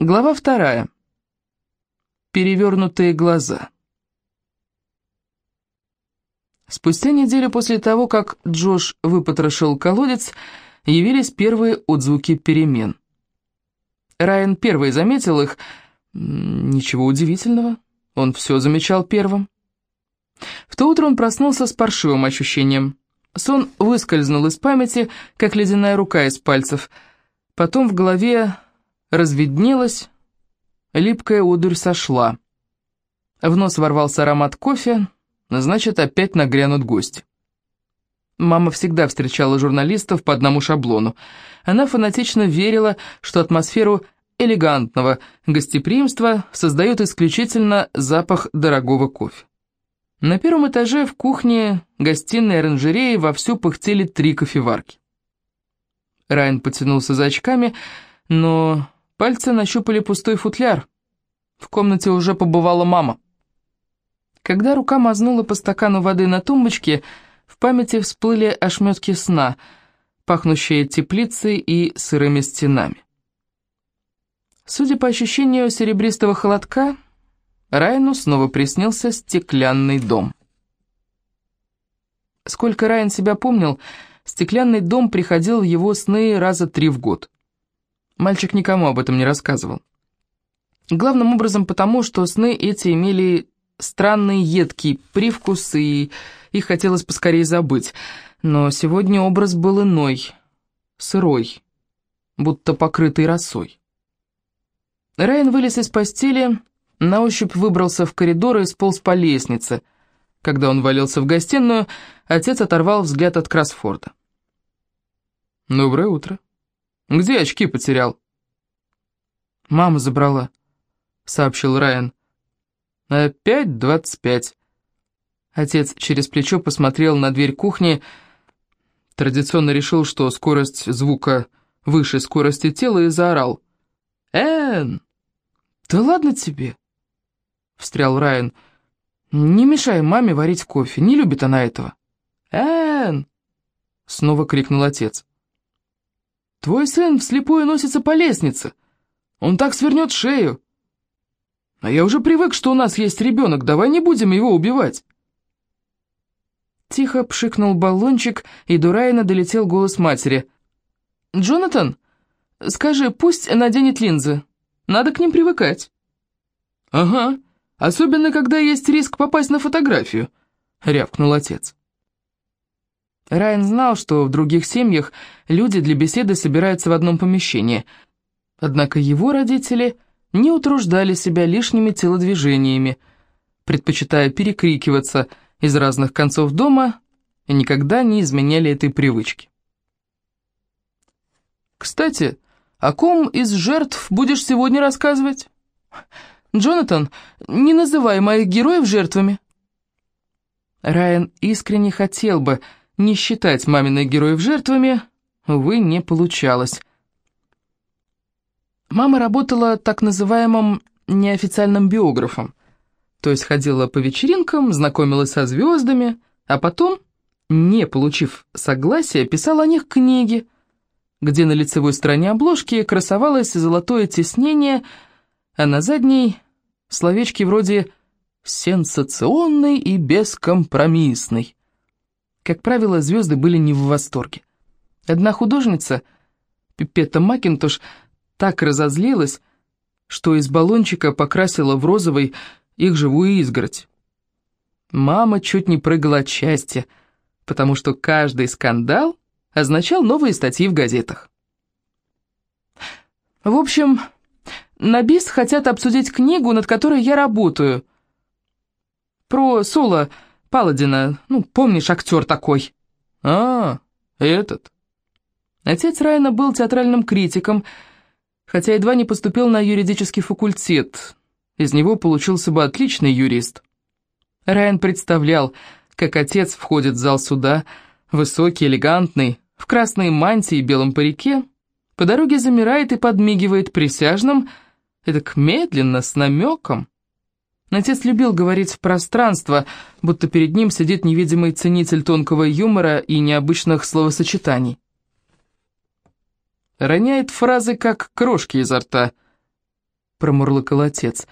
Глава вторая. Перевернутые глаза. Спустя неделю после того, как Джош выпотрошил колодец, явились первые отзвуки перемен. Райан первый заметил их. Ничего удивительного, он все замечал первым. В то утро он проснулся с паршивым ощущением. Сон выскользнул из памяти, как ледяная рука из пальцев. Потом в голове разведнелось, липкая удурь сошла. В нос ворвался аромат кофе, значит, опять нагрянут гости. Мама всегда встречала журналистов по одному шаблону. Она фанатично верила, что атмосферу элегантного гостеприимства создает исключительно запах дорогого кофе. На первом этаже в кухне, гостиной оранжереи вовсю пыхтели три кофеварки. Райан потянулся за очками, но пальцы нащупали пустой футляр. В комнате уже побывала мама. Когда рука мазнула по стакану воды на тумбочке, в памяти всплыли ошметки сна, пахнущие теплицей и сырыми стенами. Судя по ощущению серебристого холодка, Райну снова приснился стеклянный дом. Сколько Райан себя помнил, стеклянный дом приходил в его сны раза три в год. Мальчик никому об этом не рассказывал. Главным образом потому, что сны эти имели странный едкий привкус, и их хотелось поскорее забыть. Но сегодня образ был иной, сырой, будто покрытый росой. Райан вылез из постели на ощупь выбрался в коридор и сполз по лестнице. Когда он валился в гостиную, отец оторвал взгляд от Красфорда. «Доброе утро. Где очки потерял?» «Мама забрала», — сообщил Райан. «Опять двадцать пять». Отец через плечо посмотрел на дверь кухни, традиционно решил, что скорость звука выше скорости тела, и заорал. «Энн, да ладно тебе!» встрял Райан. «Не мешай маме варить кофе, не любит она этого». «Энн!» — снова крикнул отец. «Твой сын вслепую носится по лестнице. Он так свернет шею. А я уже привык, что у нас есть ребенок, давай не будем его убивать». Тихо пшикнул баллончик, и до Райана долетел голос матери. «Джонатан, скажи, пусть наденет линзы. Надо к ним привыкать». «Ага», Особенно, когда есть риск попасть на фотографию», — рявкнул отец. Райан знал, что в других семьях люди для беседы собираются в одном помещении. Однако его родители не утруждали себя лишними телодвижениями, предпочитая перекрикиваться из разных концов дома и никогда не изменяли этой привычки. «Кстати, о ком из жертв будешь сегодня рассказывать?» Джонатан, не называй моих героев жертвами». Райан искренне хотел бы не считать маминых героев жертвами, увы, не получалось. Мама работала так называемым неофициальным биографом, то есть ходила по вечеринкам, знакомилась со звездами, а потом, не получив согласия, писала о них книги, где на лицевой стороне обложки красовалось золотое тиснение – а на задней словечки вроде «сенсационный и бескомпромиссный». Как правило, звезды были не в восторге. Одна художница, Пипетта Макинтош, так разозлилась, что из баллончика покрасила в розовый их живую изгородь. Мама чуть не прыгала от счастья, потому что каждый скандал означал новые статьи в газетах. В общем, на БИС хотят обсудить книгу, над которой я работаю. Про Соло Паладина, ну, помнишь, актер такой. А, этот. Отец Райана был театральным критиком, хотя едва не поступил на юридический факультет. Из него получился бы отличный юрист. Райан представлял, как отец входит в зал суда, высокий, элегантный, в красной мантии и белом парике, по дороге замирает и подмигивает присяжным, эдак медленно, с намеком. Отец любил говорить в пространство, будто перед ним сидит невидимый ценитель тонкого юмора и необычных словосочетаний. Роняет фразы, как крошки изо рта. — промурлыкал отец.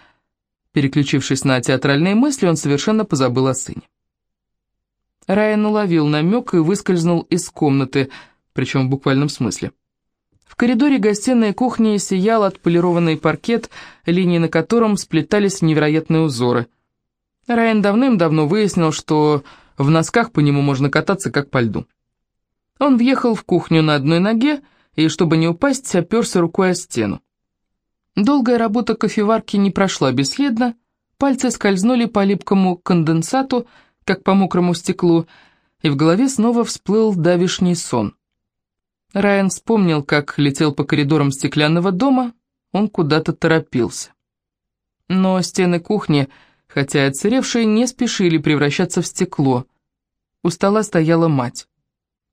Переключившись на театральные мысли, он совершенно позабыл о сыне. Райан уловил намек и выскользнул из комнаты, причем в буквальном смысле. В коридоре гостиной кухни сиял отполированный паркет, линии на котором сплетались невероятные узоры. Райан давным-давно выяснил, что в носках по нему можно кататься, как по льду. Он въехал в кухню на одной ноге и, чтобы не упасть, оперся рукой о стену. Долгая работа кофеварки не прошла бесследно, пальцы скользнули по липкому конденсату, как по мокрому стеклу, и в голове снова всплыл давишний сон. Райан вспомнил, как летел по коридорам стеклянного дома, он куда-то торопился. Но стены кухни, хотя и отсыревшие, не спешили превращаться в стекло. У стола стояла мать.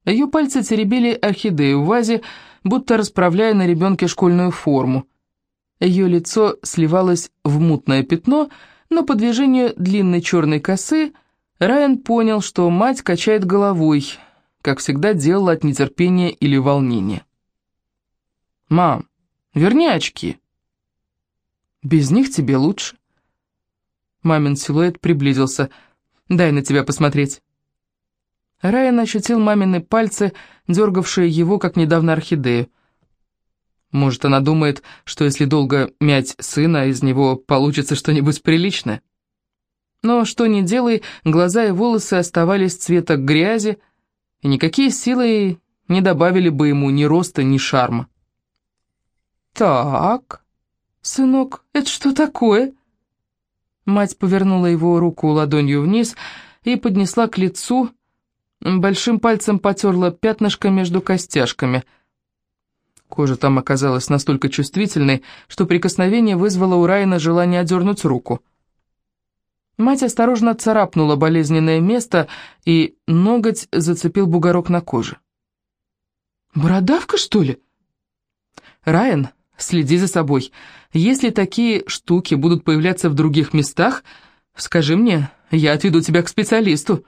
Ее пальцы теребили орхидею в вазе, будто расправляя на ребенке школьную форму. Ее лицо сливалось в мутное пятно, но по движению длинной черной косы Райан понял, что мать качает головой, как всегда делала от нетерпения или волнения. «Мам, верни очки». «Без них тебе лучше». Мамин силуэт приблизился. «Дай на тебя посмотреть». Райан ощутил мамины пальцы, дергавшие его, как недавно орхидею. Может, она думает, что если долго мять сына, из него получится что-нибудь приличное? Но что ни делай, глаза и волосы оставались цвета грязи, и никакие силы не добавили бы ему ни роста, ни шарма. «Так, сынок, это что такое?» Мать повернула его руку ладонью вниз и поднесла к лицу, большим пальцем потерла пятнышко между костяшками. Кожа там оказалась настолько чувствительной, что прикосновение вызвало у Райана желание одернуть руку. Мать осторожно царапнула болезненное место, и ноготь зацепил бугорок на коже. «Бородавка, что ли?» «Райан, следи за собой. Если такие штуки будут появляться в других местах, скажи мне, я отведу тебя к специалисту».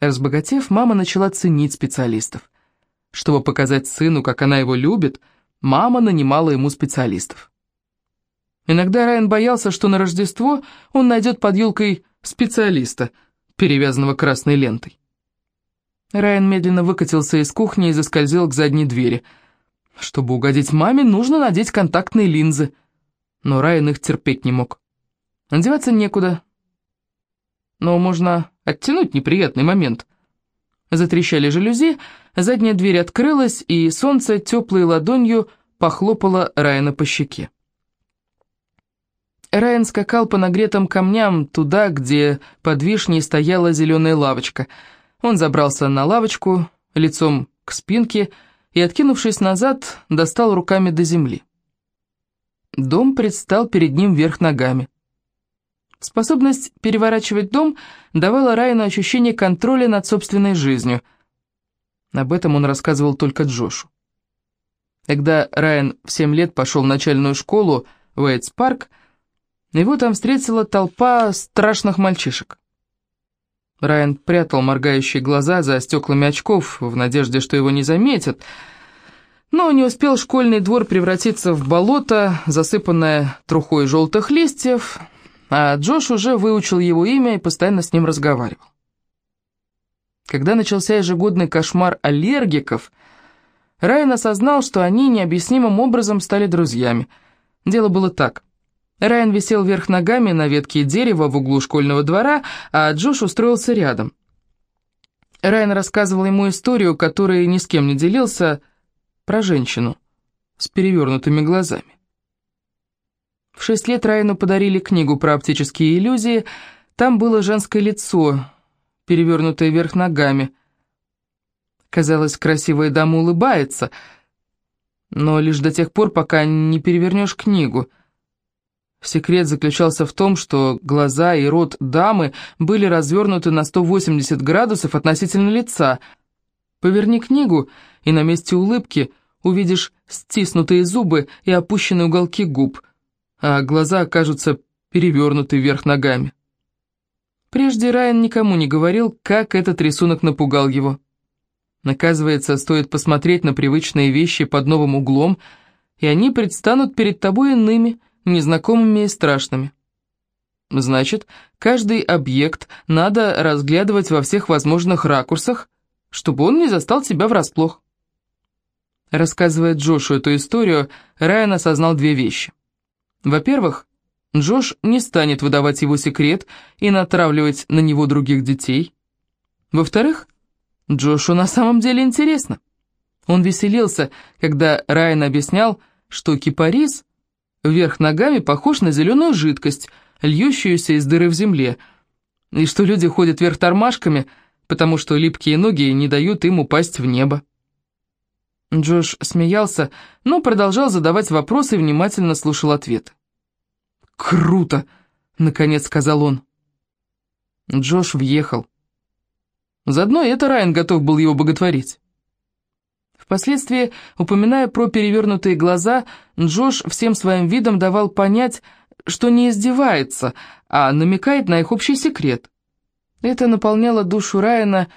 Разбогатев, мама начала ценить специалистов. Чтобы показать сыну, как она его любит, мама нанимала ему специалистов. Иногда Райан боялся, что на Рождество он найдет под елкой специалиста, перевязанного красной лентой. Райан медленно выкатился из кухни и заскользил к задней двери. Чтобы угодить маме, нужно надеть контактные линзы. Но Райан их терпеть не мог. Одеваться некуда. Но можно оттянуть неприятный момент. Затрещали жалюзи, задняя дверь открылась, и солнце теплой ладонью похлопало Райана по щеке. Райан скакал по нагретым камням туда, где под вишней стояла зеленая лавочка. Он забрался на лавочку, лицом к спинке, и, откинувшись назад, достал руками до земли. Дом предстал перед ним вверх ногами. Способность переворачивать дом давала Райану ощущение контроля над собственной жизнью. Об этом он рассказывал только Джошу. Когда Райан в семь лет пошел в начальную школу в Эйтс-парк, его там встретила толпа страшных мальчишек. Райан прятал моргающие глаза за стеклами очков в надежде, что его не заметят, но не успел школьный двор превратиться в болото, засыпанное трухой желтых листьев, а Джош уже выучил его имя и постоянно с ним разговаривал. Когда начался ежегодный кошмар аллергиков, Райан осознал, что они необъяснимым образом стали друзьями. Дело было так. Райан висел вверх ногами на ветке дерева в углу школьного двора, а Джош устроился рядом. Райан рассказывал ему историю, которой ни с кем не делился, про женщину с перевернутыми глазами. В шесть лет Райану подарили книгу про оптические иллюзии, там было женское лицо, перевернутое вверх ногами. Казалось, красивая дама улыбается, но лишь до тех пор, пока не перевернешь книгу — Секрет заключался в том, что глаза и рот дамы были развернуты на 180 градусов относительно лица. Поверни книгу, и на месте улыбки увидишь стиснутые зубы и опущенные уголки губ, а глаза окажутся перевернуты вверх ногами. Прежде Райан никому не говорил, как этот рисунок напугал его. Оказывается, стоит посмотреть на привычные вещи под новым углом, и они предстанут перед тобой иными, незнакомыми и страшными. Значит, каждый объект надо разглядывать во всех возможных ракурсах, чтобы он не застал тебя врасплох. Рассказывая Джошу эту историю, Райан осознал две вещи. Во-первых, Джош не станет выдавать его секрет и натравливать на него других детей. Во-вторых, Джошу на самом деле интересно. Он веселился, когда Райан объяснял, что кипарис вверх ногами похож на зеленую жидкость, льющуюся из дыры в земле, и что люди ходят вверх тормашками, потому что липкие ноги не дают им упасть в небо. Джош смеялся, но продолжал задавать вопросы и внимательно слушал ответы. «Круто!» — наконец сказал он. Джош въехал. Заодно и это Райан готов был его боготворить. Впоследствии, упоминая про перевернутые глаза, Джош всем своим видом давал понять, что не издевается, а намекает на их общий секрет. Это наполняло душу Райана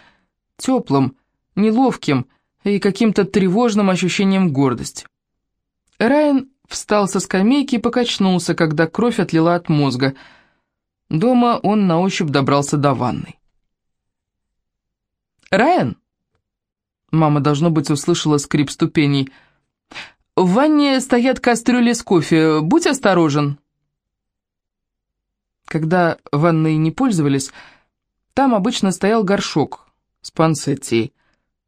теплым, неловким и каким-то тревожным ощущением гордости. Райан встал со скамейки и покачнулся, когда кровь отлила от мозга. Дома он на ощупь добрался до ванной. «Райан?» Мама, должно быть, услышала скрип ступеней. «В ванне стоят кастрюли с кофе. Будь осторожен». Когда ванной не пользовались, там обычно стоял горшок с пансетией.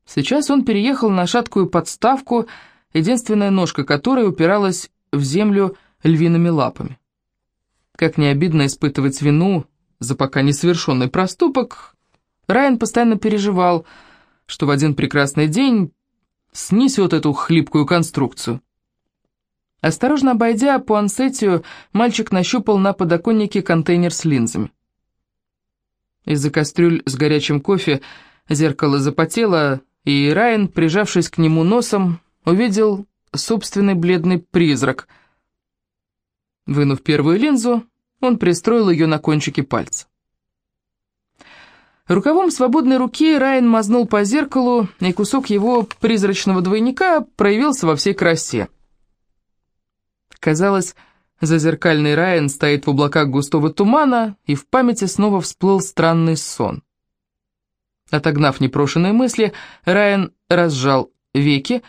Сейчас он переехал на шаткую подставку, единственная ножка которой упиралась в землю львиными лапами. Как не обидно испытывать вину за пока несовершенный проступок, Райан постоянно переживал – что в один прекрасный день снесет эту хлипкую конструкцию. Осторожно обойдя по ансетию, мальчик нащупал на подоконнике контейнер с линзами. Из-за кастрюль с горячим кофе зеркало запотело, и Райан, прижавшись к нему носом, увидел собственный бледный призрак. Вынув первую линзу, он пристроил ее на кончике пальца. Рукавом свободной руки Райан мазнул по зеркалу, и кусок его призрачного двойника проявился во всей красе. Казалось, зазеркальный Райан стоит в облаках густого тумана, и в памяти снова всплыл странный сон. Отогнав непрошенные мысли, Райан разжал веки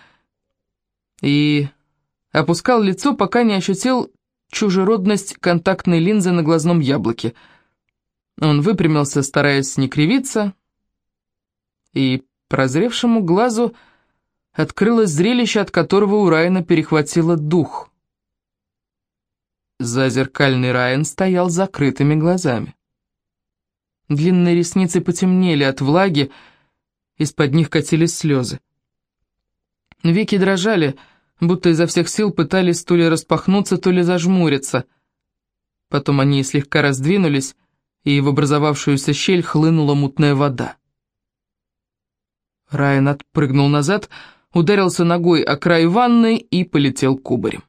и опускал лицо, пока не ощутил чужеродность контактной линзы на глазном яблоке — он выпрямился, стараясь не кривиться, и прозревшему глазу открылось зрелище, от которого у Райана перехватило дух. Зазеркальный Райан стоял с закрытыми глазами. Длинные ресницы потемнели от влаги, из-под них катились слезы. Веки дрожали, будто изо всех сил пытались то ли распахнуться, то ли зажмуриться. Потом они слегка раздвинулись, и в образовавшуюся щель хлынула мутная вода. Райан отпрыгнул назад, ударился ногой о край ванны и полетел кубарем.